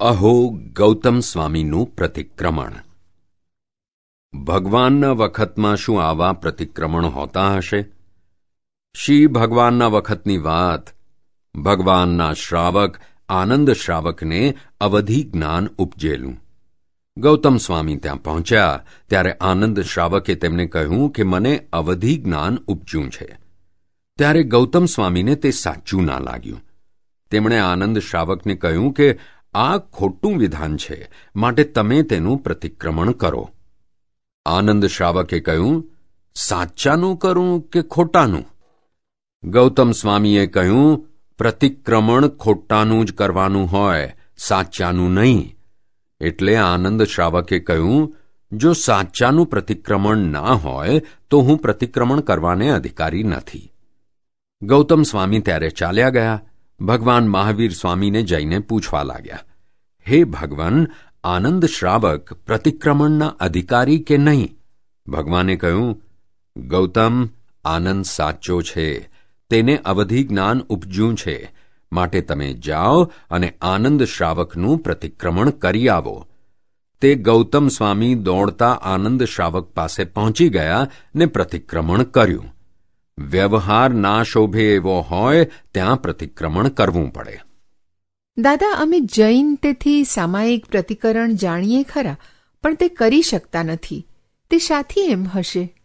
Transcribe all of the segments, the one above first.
અહો ગૌતમ સ્વામીનું પ્રતિક્રમણ. ભગવાનના વખતમાં શું આવા પ્રતિક્રમણ હોતા હશે? શી ભગવાનના વખતની વાત. ભગવાનના શ્રાવક, આનંદ શ્રાવકને અવધિ જ્ઞાન ઉપજેલું. ગૌતમ સ્વામી ત્યાં પહોંચ્યા, ત્યારે આનંદ શ્રાવકે તેમને કહ્યું કે મને અવધિ જ્ઞાન ઉપજ્યું છે. ત્યારે ગૌતમ સ્વામીને તે સાચું ના લાગ્યું. તેમણે આનંદ શ્રાવકને કહ્યું કે આ ખોટું વિધાન છે. માટે તમે તેનું પ્રતિક્રમણ કરો. આનંદ શ્રાવકે કહ્યું, સાચાનું કરું કે ખોટાનું? ગૌતમ સ્વામીએ કહ્યું, પ્રતિક્રમણ ખોટાનું જ કરવાનું હોય, સાચાનું નહીં. એટલે આનંદ શ્રાવકે કહ્યું, જો સાચાનું પ્રતિક્રમણ ના હોય, તો હું પ્રતિક્રમણ કરવાને અધિકારી નથી. ગૌતમ સ્વામી ત્યારે ચાલ્યા ગયા. ભગવાન મહાવીર સ્વામીને જઈને પૂછવા લાગ્યા. હે ભગવાન, આનંદ શ્રાવક, પ્રતિક્રમણના અધિકારી કે નહીં? ભગવાને કહ્યું, ગૌતમ, આનંદ સાચો છે, તેને અવધિ જ્ઞાન ઉપજ્યું છે, માટે તમે જાઓ અને આનંદ શ્રાવકનું પ્રતિક્રમણ કરી આવો. તે ગૌતમ સ્વામી દોડતા આનંદ શ્રાવક પાસે પહોંચી ગયા ને પ્રતિક્રમણ કર્યું. વ્યવહાર ના શોભે એવો હોય, ત્યાં પ્રતિક્રમણ કરવું પડે. દાદા, અમે જૈન તેથી સામાયિક પ્રતિકરણ જાણીએ ખરા, પણ તે કરી શકતા નથી. તે શાથી એમ હશે?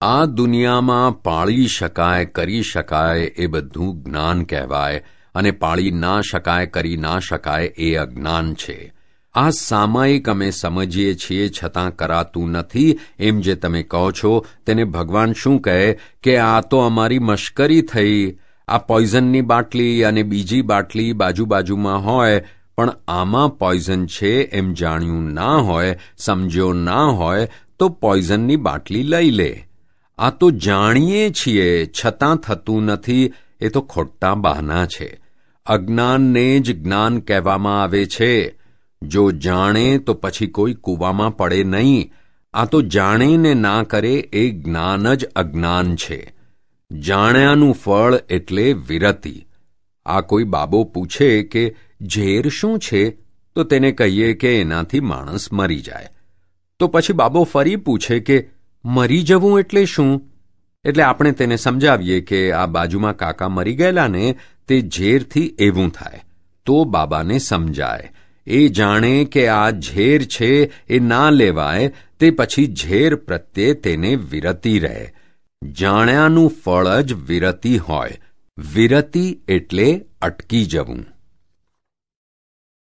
આ દુનિયામાં પાળી શકાય, કરી શકાય એ બધું જ્ઞાન કહેવાય અને પાળી ના શકાય, કરી ના શકાય એ અજ્ઞાન છે. આ સામાયિક અમે સમજીએ છીએ છતાં કરાતું નથી. એમ જે તમે કહો છો, તેને ભગવાન શું કહે કે આ તો અમારી મશ્કરી થઈ. આ પોઈઝનની બાટલી અને બીજી બાટલી બાજુ બાજુમાં હોય, પણ આમાં પોઈઝન છે એમ જાણ્યું ના હોય, સમજ્યો ના હોય, તો પોઈઝનની બાટલી લઈ લે. આ તો જાણીએ છીએ, છતાં થતું નથી, એ તો ખોટા બહાના છે. અજ્ઞાનને જ જ્ઞાન કહેવામાં આવે છે. જો જાણે તો પછી કોઈ કૂવામાં પડે નહીં. આ તો જાણે ને ના કરે એ જ્ઞાન જ અજ્ઞાન છે. જાણ્યાનું ફળ એટલે વિરતિ. આ કોઈ બાબો પૂછે કે ઝેર શું છે, તો તેને કહીએ કે એનાથી માણસ મરી જાય. તો પછી બાબો ફરી પૂછે કે મરી જવું એટલે શું? એટલે આપણે તેને સમજાવીએ કે આ બાજુમાં કાકા મરી ગયેલા ને તે ઝેરથી એવું થાય. તો બાબાને સમજાય. એ જાણે કે આ ઝેર છે, એ ના લેવાય, તે પછી ઝેર પ્રત્યે તેને વિરતી રહે. જાણ્યાનું ફળ જ વિરતી હોય. વિરતી એટલે અટકી જવું.